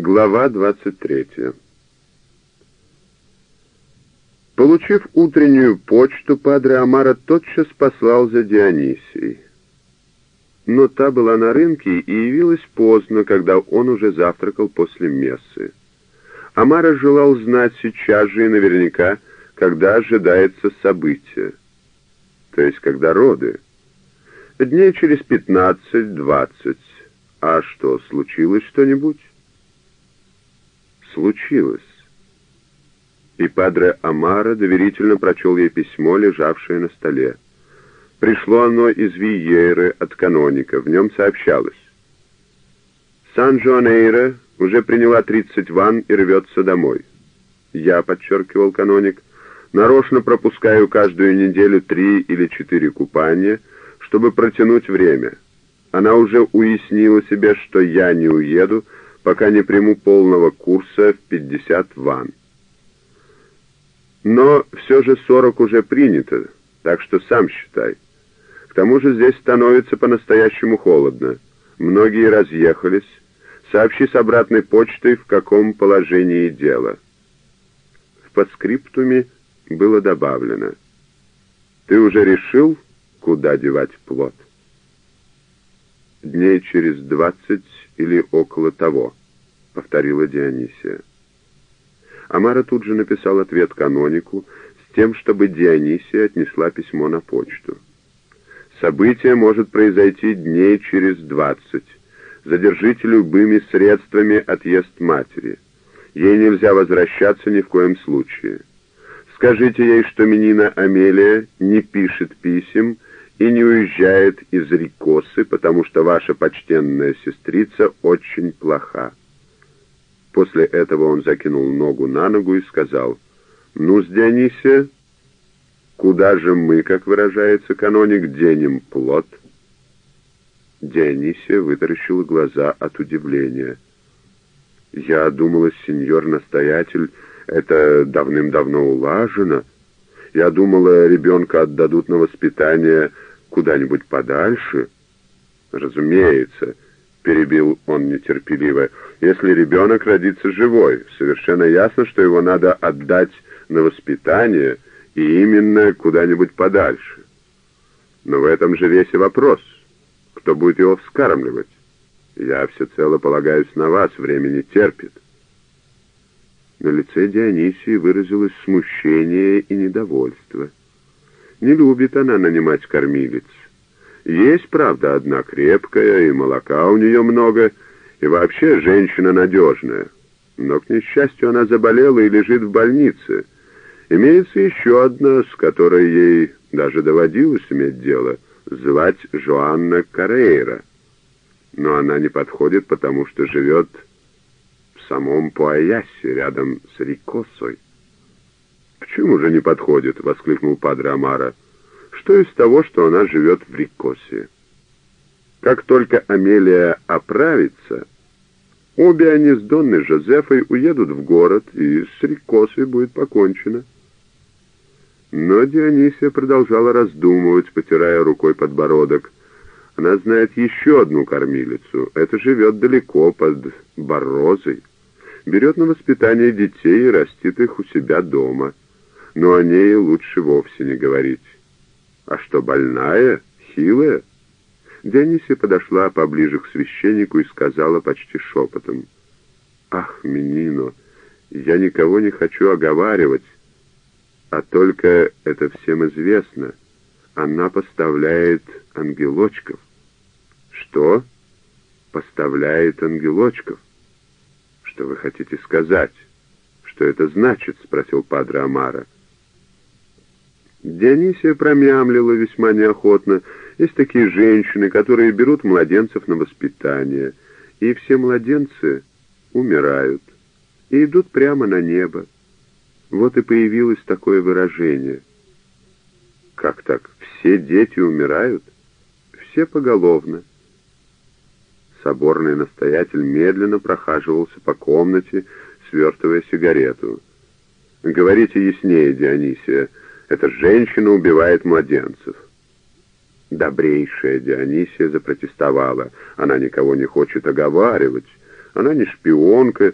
Глава 23 Получив утреннюю почту, Падре Амара тотчас послал за Дионисией. Но та была на рынке и явилась поздно, когда он уже завтракал после мессы. Амара желал знать сейчас же и наверняка, когда ожидается событие, то есть когда роды. Дней через пятнадцать-двадцать. А что, случилось что-нибудь? Случилось. И падре Амара доверительно прочел ей письмо, лежавшее на столе. Пришло оно из Виеры от каноника. В нем сообщалось. Сан-Жуанейро уже приняла 30 ванн и рвется домой. Я, подчеркивал каноник, нарочно пропускаю каждую неделю три или четыре купания, чтобы протянуть время. Она уже уяснила себе, что я не уеду, пока не приму полного курса в 50 ванн. Но все же 40 уже принято, так что сам считай. К тому же здесь становится по-настоящему холодно. Многие разъехались. Сообщи с обратной почтой, в каком положении дело. В подскриптуме было добавлено. Ты уже решил, куда девать плод? Дней через двадцать или около того, повторила Дионисия. Амара тут же написал ответ канонику с тем, чтобы Дионисия отнесла письмо на почту. Событие может произойти дней через двадцать. Задержите любыми средствами отъезд матери. Ей нельзя возвращаться ни в коем случае. Скажите ей, что Минина Амелия не пишет писем и не уезжает из Рикосы, потому что ваша почтенная сестрица очень плоха. После этого он закинул ногу на ногу и сказал, «Ну, с Дионисия, куда же мы, как выражается каноник, денем плод?» Дионисия вытаращила глаза от удивления. «Я думала, сеньор-настоятель, это давным-давно улажено. Я думала, ребенка отдадут на воспитание куда-нибудь подальше». «Разумеется», — перебил он нетерпеливо, — «если ребенок родится живой, совершенно ясно, что его надо отдать на воспитание и именно куда-нибудь подальше. Но в этом же весь и вопрос» кто будет его вскармливать. Я всецело полагаюсь на вас, время не терпит. На лице Дионисии выразилось смущение и недовольство. Не любит она нанимать кормилиц. Есть, правда, одна крепкая, и молока у нее много, и вообще женщина надежная. Но, к несчастью, она заболела и лежит в больнице. Имеется еще одна, с которой ей даже доводилось иметь дело — звать Жоанна Карейра, но она не подходит, потому что живет в самом Пуаясе, рядом с Рикосой. «Почему же не подходит?» — воскликнул Падре Амара. «Что из того, что она живет в Рикосе?» Как только Амелия оправится, обе они с Донной Жозефой уедут в город, и с Рикосой будет покончено. Но Дионисия продолжала раздумывать, потирая рукой подбородок. Она знает еще одну кормилицу. Это живет далеко, под Борозой. Берет на воспитание детей и растит их у себя дома. Но о ней лучше вовсе не говорить. А что, больная? Хилая? Дионисия подошла поближе к священнику и сказала почти шепотом. «Ах, Минино, я никого не хочу оговаривать». А только это всем известно. Она поставляет ангелочков. Что? Поставляет ангелочков. Что вы хотите сказать? Что это значит? Спросил падре Амара. Дионисия промямлила весьма неохотно. Есть такие женщины, которые берут младенцев на воспитание, и все младенцы умирают и идут прямо на небо. Вот и появилось такое выражение. Как так? Все дети умирают? Все поголовно. Соборный настоятель медленно прохаживался по комнате, свертывая сигарету. «Говорите яснее, Дионисия, эта женщина убивает младенцев». Добрейшая Дионисия запротестовала. Она никого не хочет оговаривать. Она не шпионка,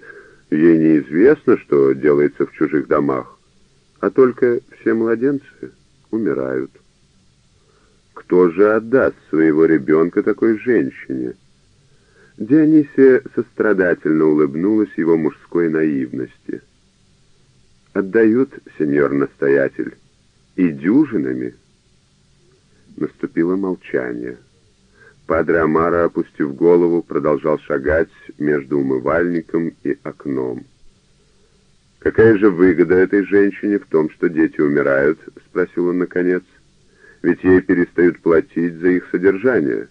ей неизвестно, что делается в чужих домах, а только все младенцы умирают. Кто же отдаст своего ребенка такой женщине? Дионисия сострадательно улыбнулась его мужской наивности. «Отдают, сеньор-настоятель, и дюжинами». Наступило молчание. Падре Амара, опустив голову, продолжал шагать между умывальником и окном. «Какая же выгода этой женщине в том, что дети умирают?» — спросил он наконец. «Ведь ей перестают платить за их содержание».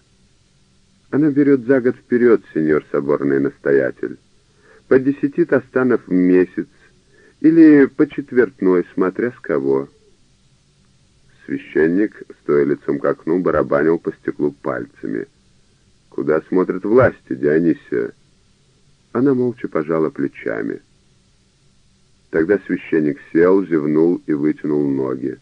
«Она берет за год вперед, сеньор соборный настоятель. По десяти тостанов в месяц или по четвертной, смотря с кого». Священник, стоя лицом к окну, барабанил по стеклу пальцами. «Куда смотрят власти, Дионисия?» Она молча пожала плечами. Тогда священник сел, зевнул и вытянул ноги.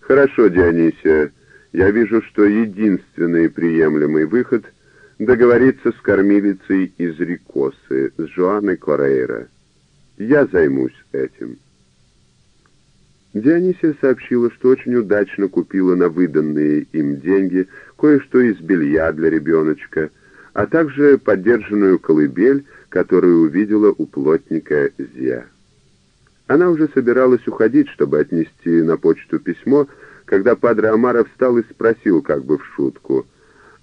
«Хорошо, Дионисия, я вижу, что единственный приемлемый выход — договориться с кормилицей из Рикосы, с Жоанной Корейра. Я займусь этим». Дионисия сообщила, что очень удачно купила на выданные им деньги кое-что из белья для ребеночка, а также подержанную колыбель, которую увидела у плотника Зия. Она уже собиралась уходить, чтобы отнести на почту письмо, когда Падре Амара встал и спросил как бы в шутку,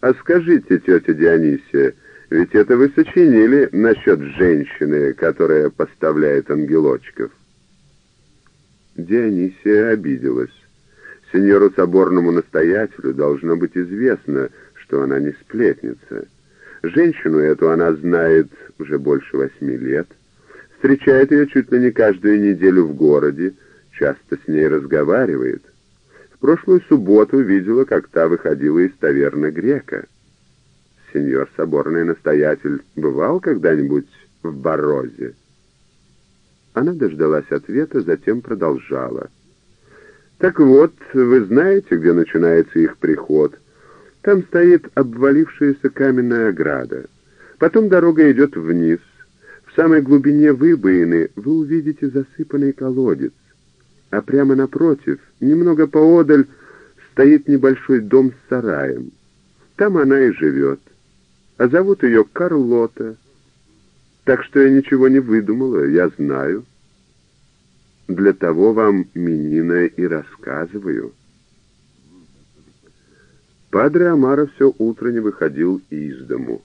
«А скажите, тетя Дионисия, ведь это вы сочинили насчет женщины, которая поставляет ангелочков?» Дионисия обиделась. Сеньору соборному настоятелю должно быть известно, что она не сплетница. Женщину эту она знает уже больше восьми лет, встречает ее чуть ли не каждую неделю в городе, часто с ней разговаривает. В прошлую субботу видела, как та выходила из таверны грека. Сеньор соборный настоятель бывал когда-нибудь в Барозе? Она дождалась ответа, затем продолжала. «Так вот, вы знаете, где начинается их приход? Там стоит обвалившаяся каменная ограда. Потом дорога идет вниз. В самой глубине выбоины вы увидите засыпанный колодец. А прямо напротив, немного поодаль, стоит небольшой дом с сараем. Там она и живет. А зовут ее Карлота. Так что я ничего не выдумала, я знаю. Для того вам, Минина, и рассказываю. Падре Амара все утро не выходил из дому.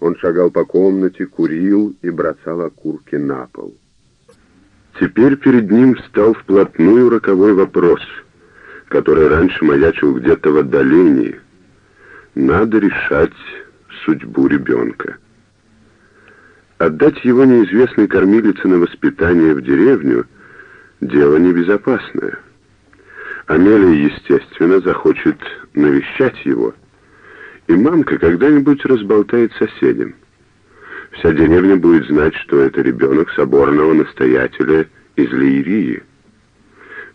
Он шагал по комнате, курил и бросал окурки на пол. Теперь перед ним встал вплотную роковой вопрос, который раньше маячил где-то в отдалении. Надо решать судьбу ребенка. Отдать его неизвестной кормилице на воспитание в деревню — дело небезопасное. Амелия, естественно, захочет навещать его, и мамка когда-нибудь разболтает соседям. Вся деревня будет знать, что это ребенок соборного настоятеля из Лиерии.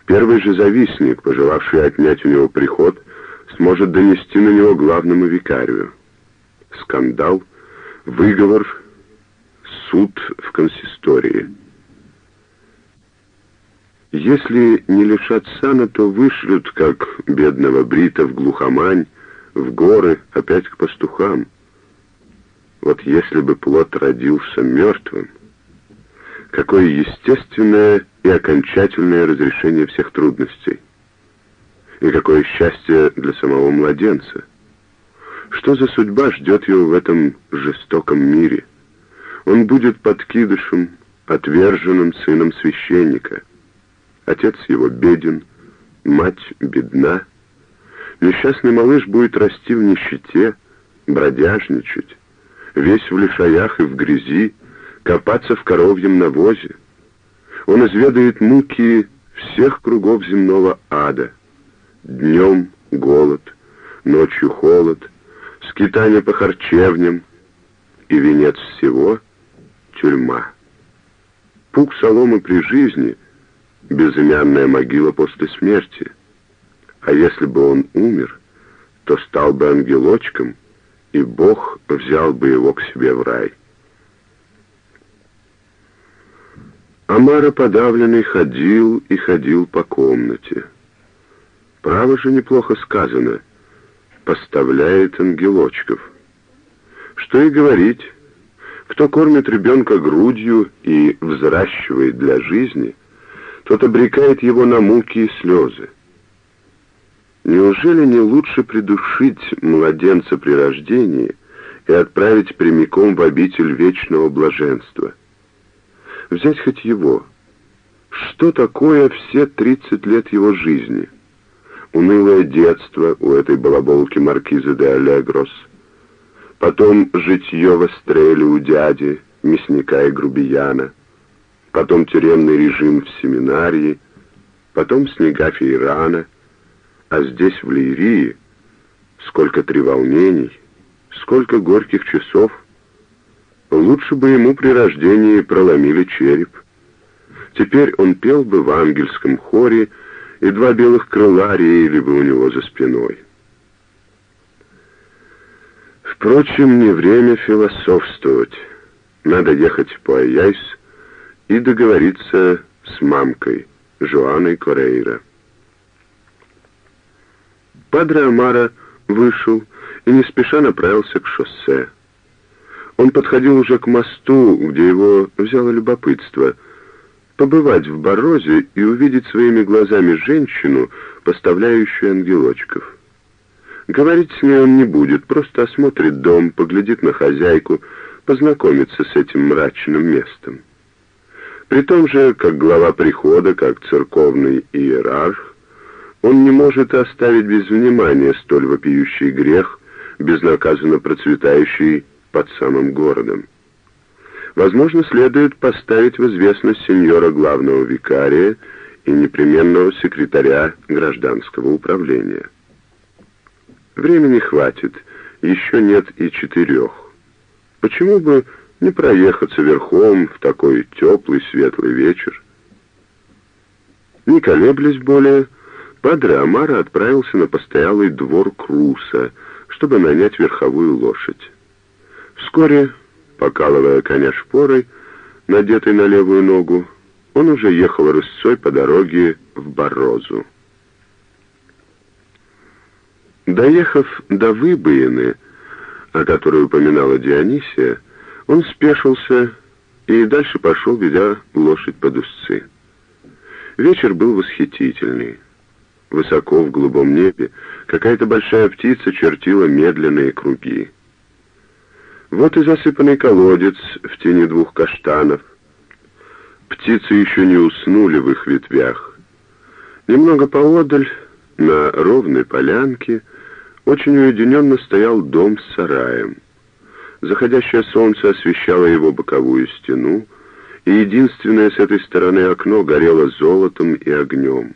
Первый же завистник, пожелавший отнять у него приход, сможет донести на него главному викарию. Скандал, выговор — суд в консистории. Если не лишат сана, то вышлют, как бедного Брита, в глухомань, в горы, опять к пастухам. Вот если бы плод родился мертвым, какое естественное и окончательное разрешение всех трудностей. И какое счастье для самого младенца. Что за судьба ждет его в этом жестоком мире? Он будет подкидышем, отверженным сыном священника. Отец его беден, мать бедна. Несчастный малыш будет расти в нищете, бродяжничать, весь в лишаях и в грязи, копаться в коровьем навозе. Он изведает муки всех кругов земного ада. Днем голод, ночью холод, скитание по харчевням, и венец всего — тюрьма. Пук соломы при жизни — безымянная могила после смерти. А если бы он умер, то стал бы ангелочком, и Бог взял бы его к себе в рай. Амара подавленный ходил и ходил по комнате. Право же неплохо сказано. Поставляет ангелочков. Что и говорить. Кто кормит ребенка грудью и взращивает для жизни, тот обрекает его на муки и слезы. Неужели не лучше придушить младенца при рождении и отправить прямиком в обитель вечного блаженства? Взять хоть его. Что такое все 30 лет его жизни? Унылое детство у этой балаболки маркизы де Алегрос. Потом житье в Эстреле у дяди, мясника и грубияна. Потом тюремный режим в семинарии. Потом снега Фейрана — а здесь, в Ливии, сколько треволнений, сколько горьких часов. Лучше бы ему при рождении проломили череп. Теперь он пел бы в ангельском хоре, и два белых крыла реяли бы у него за спиной. Впрочем, не время философствовать. Надо ехать по Аяйс и договориться с мамкой, Жоаной Корейра. Падре Амара вышел и не спеша направился к шоссе. Он подходил уже к мосту, где его взяло любопытство. Побывать в Борозе и увидеть своими глазами женщину, поставляющую ангелочков. Говорить с ней он не будет, просто осмотрит дом, поглядит на хозяйку, познакомится с этим мрачным местом. При том же, как глава прихода, как церковный иерарх, он не может оставить без внимания столь вопиющий грех, безнаказанно процветающий под самым городом. Возможно, следует поставить в известность сеньора главного викария и непременного секретаря гражданского управления. Времени хватит, еще нет и четырех. Почему бы не проехаться верхом в такой теплый светлый вечер? Не колеблясь более, Падре Амара отправился на постоялый двор Круса, чтобы нанять верховую лошадь. Вскоре, покалывая коня шпорой, надетой на левую ногу, он уже ехал рысцой по дороге в Борозу. Доехав до Выбоины, о которой упоминала Дионисия, он спешился и дальше пошел, ведя лошадь под узцы. Вечер был восхитительный. Высоко в голубом небе какая-то большая птица чертила медленные круги. Вот и засыпанный колодец в тени двух каштанов. Птицы еще не уснули в их ветвях. Немного поодаль, на ровной полянке, очень уединенно стоял дом с сараем. Заходящее солнце освещало его боковую стену, и единственное с этой стороны окно горело золотом и огнем.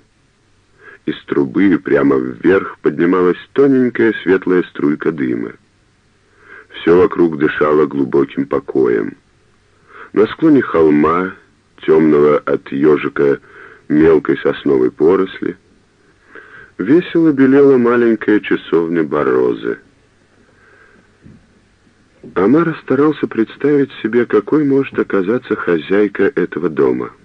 Из трубы прямо вверх поднималась тоненькая светлая струйка дыма. Все вокруг дышало глубоким покоем. На склоне холма, темного от ежика мелкой сосновой поросли, весело белела маленькая часовня Борозы. Амара старался представить себе, какой может оказаться хозяйка этого дома —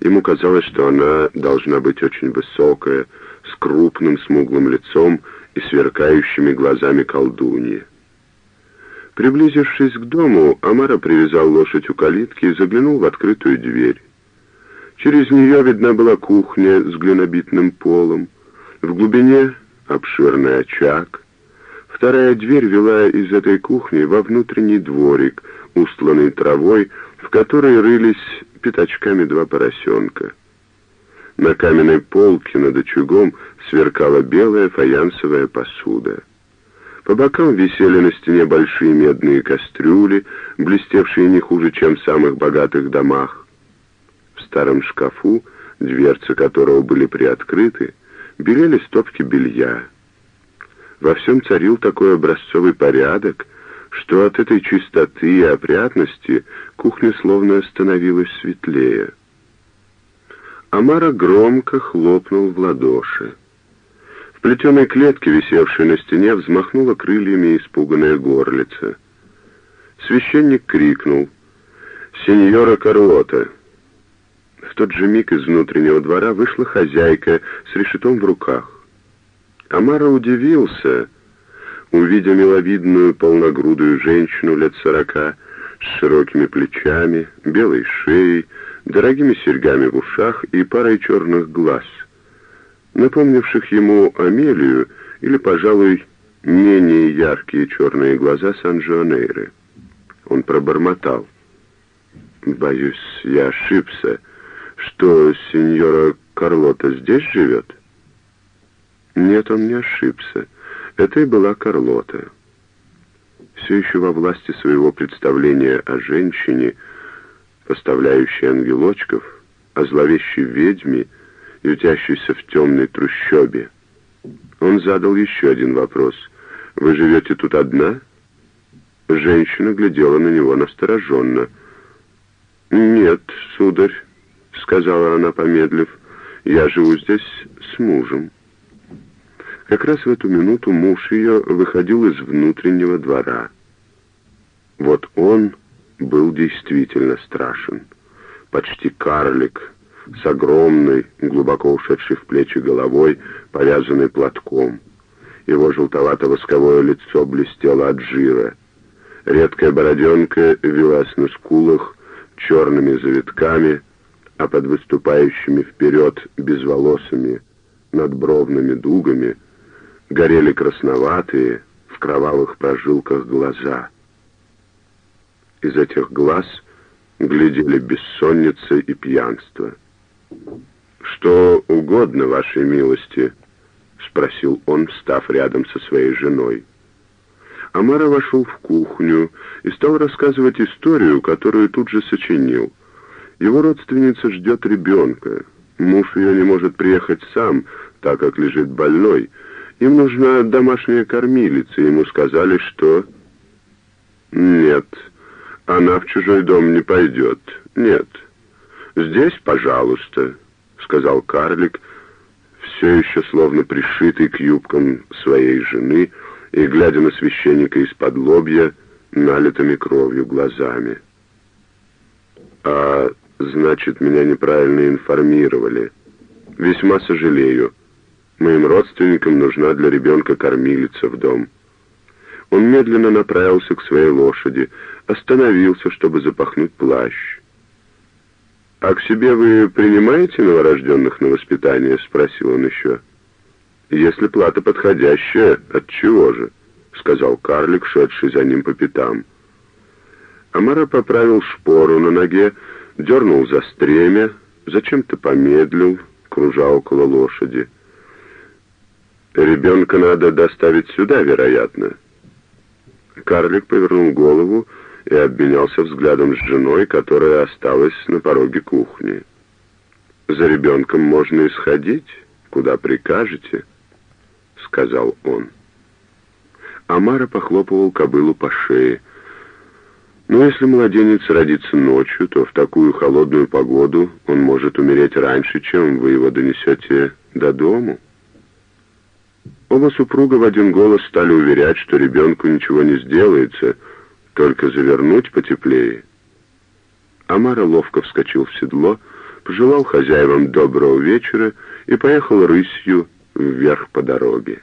Ему казалось, что она должна быть очень высокая, с крупным смуглым лицом и сверкающими глазами колдуньи. Приблизившись к дому, Амара привязал лошадь у калитки и заглянул в открытую дверь. Через нее видна была кухня с глинобитным полом, в глубине обширный очаг. Вторая дверь вела из этой кухни во внутренний дворик, устланный травой, в которой рылись пятачками два поросенка. На каменной полке над очагом сверкала белая фаянсовая посуда. По бокам висели на стене большие медные кастрюли, блестевшие не хуже, чем в самых богатых домах. В старом шкафу, дверцы которого были приоткрыты, белели стопки белья. Во всем царил такой образцовый порядок, что от этой чистоты и опрятности кухня словно становилась светлее. Амара громко хлопнул в ладоши. В плетеной клетке, висевшей на стене, взмахнула крыльями испуганная горлица. Священник крикнул «Сеньора Карлота!» В тот же миг из внутреннего двора вышла хозяйка с решетом в руках. Амара удивился, увидя миловидную полногрудую женщину лет сорока, с широкими плечами, белой шеей, дорогими серьгами в ушах и парой черных глаз, напомнивших ему Амелию или, пожалуй, менее яркие черные глаза Сан-Жуанейры. Он пробормотал. «Боюсь, я ошибся. Что, сеньора Карлота здесь живет?» Нет, он не ошибся. Это и была Карлота. Все еще во власти своего представления о женщине, поставляющей ангелочков, о зловещей ведьме, ютящейся в темной трущобе. Он задал еще один вопрос. «Вы живете тут одна?» Женщина глядела на него настороженно. «Нет, сударь», — сказала она, помедлив, — «я живу здесь с мужем». Как раз в эту минуту муж ее выходил из внутреннего двора. Вот он был действительно страшен. Почти карлик, с огромной, глубоко ушедшей в плечи головой, повязанной платком. Его желтовато-восковое лицо блестело от жира. Редкая бороденка велась на скулах черными завитками, а под выступающими вперед безволосыми надбровными дугами — горели красноватые, в кровавых прожилках глаза. Из этих глаз глядели бессонница и пьянство. «Что угодно, вашей милости?» — спросил он, встав рядом со своей женой. Амара вошел в кухню и стал рассказывать историю, которую тут же сочинил. Его родственница ждет ребенка. Муж ее не может приехать сам, так как лежит больной, им нужна домашняя кормилица. Ему сказали, что... Нет, она в чужой дом не пойдет. Нет. Здесь, пожалуйста, сказал карлик, все еще словно пришитый к юбкам своей жены и глядя на священника из-под лобья, налитыми кровью глазами. «А, значит, меня неправильно информировали. Весьма сожалею. Моим родственникам нужна для ребенка кормилица в дом. Он медленно направился к своей лошади, остановился, чтобы запахнуть плащ. «А к себе вы принимаете новорожденных на воспитание?» — спросил он еще. «Если плата подходящая, от чего же?» — сказал карлик, шедший за ним по пятам. Амара поправил шпору на ноге, дернул за стремя, зачем-то помедлил, кружа около лошади. Ребенка надо доставить сюда, вероятно. Карлик повернул голову и обменялся взглядом с женой, которая осталась на пороге кухни. «За ребенком можно исходить, куда прикажете», — сказал он. Амара похлопывал кобылу по шее. «Но если младенец родится ночью, то в такую холодную погоду он может умереть раньше, чем вы его донесете до дому». Оба супруга в один голос стали уверять, что ребенку ничего не сделается, только завернуть потеплее. Амара ловко вскочил в седло, пожелал хозяевам доброго вечера и поехал рысью вверх по дороге.